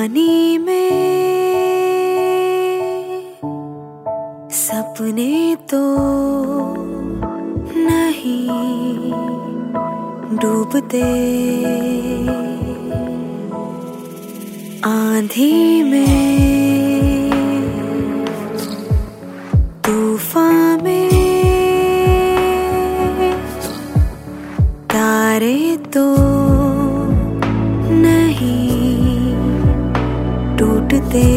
पानी में सपने तो नहीं डूबते। आंधी में तूफ़ान में टूटते।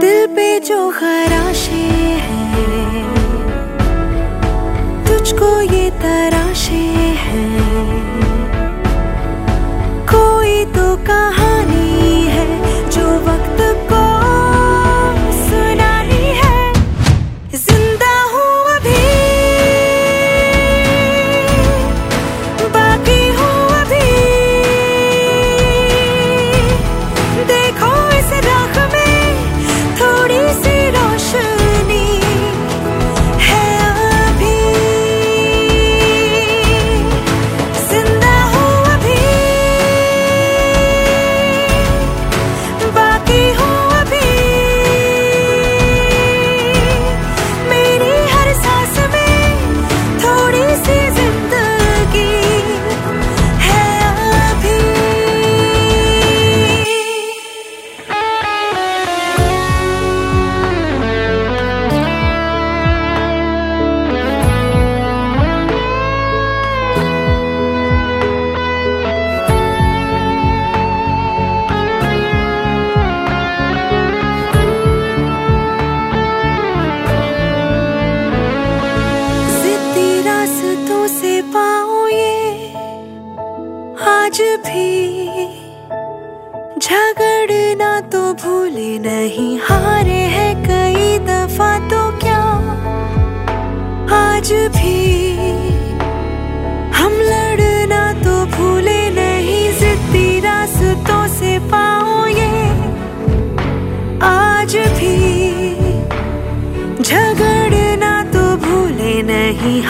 दिल पे जो खराशे हैं तुझको ये तराशे आज भी झगड़ना तो भूले नहीं, हारे हैं कई दफ़ा तो क्या? आज भी हम लड़ना तो भूले नहीं, जिद्दी रास्तों से पाओ ये। आज भी झगड़ना तो भूले नहीं